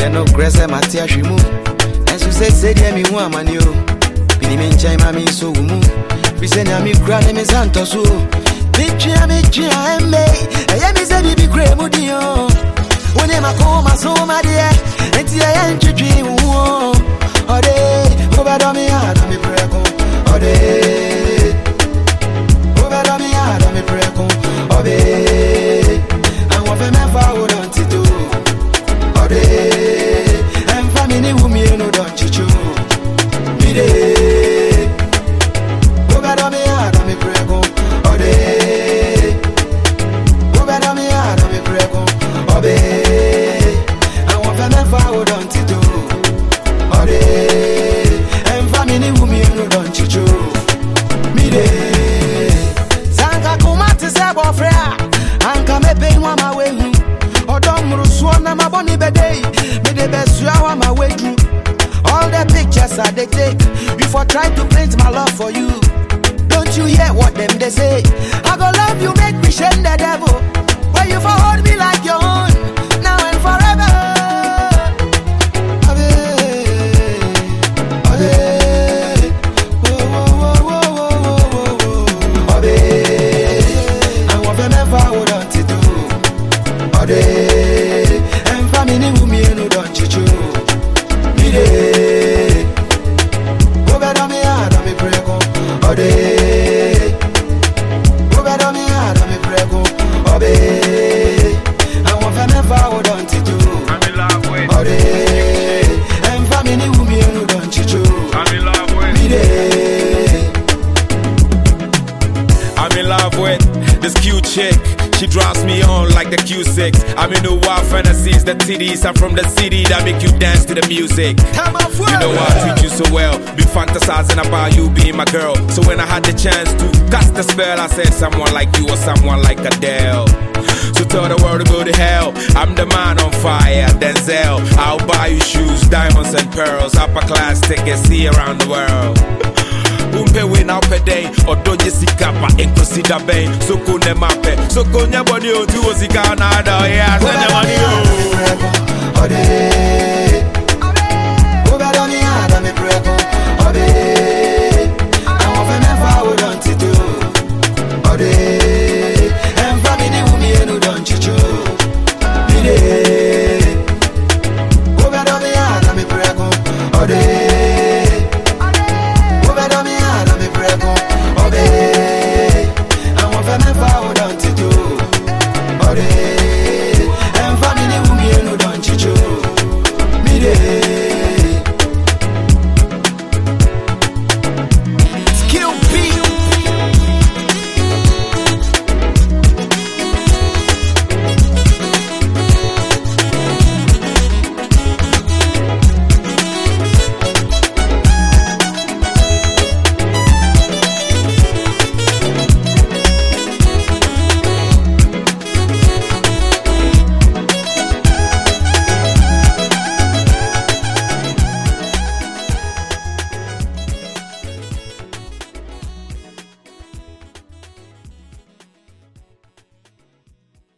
ɛyɛ no korɛ sɛ mate ahwe mu ɛnso sɛ sɛdeɛ mehu amane o mene me nkyɛn ma me nso wo mu? Firi sɛ nea mekura ne me nsa ntɔ so o metwea metwea ɛmmɛ ɛyɛ me sɛ biribi kura mu din o wo ne makoma so madeɛ enti ɛyɛ ntwetwe pictures I they take before try to paint my love for you. Don't you hear what them they say? I go love you I'm in love with this cute chick. She drives me on like the Q6. I'm in the wild fantasies, the titties. I'm from the city that make you dance to the music. You know I treat you so well. Be fantasizing about you being my girl. So when I had the chance to cast the spell, I said someone like you or someone like Adele. So tell the world to go to hell. I'm the man on fire, Denzel. I'll buy you shoes, diamonds and pearls, upper class tickets, see around the world. Umpe we na pɛ dɛn ɔdɔ nye sika pa nkosi da bɛn soko ne ma pɛ soko nyɛ bɔne o ti wo sika na ɔyɛ asɛ nyɛ o.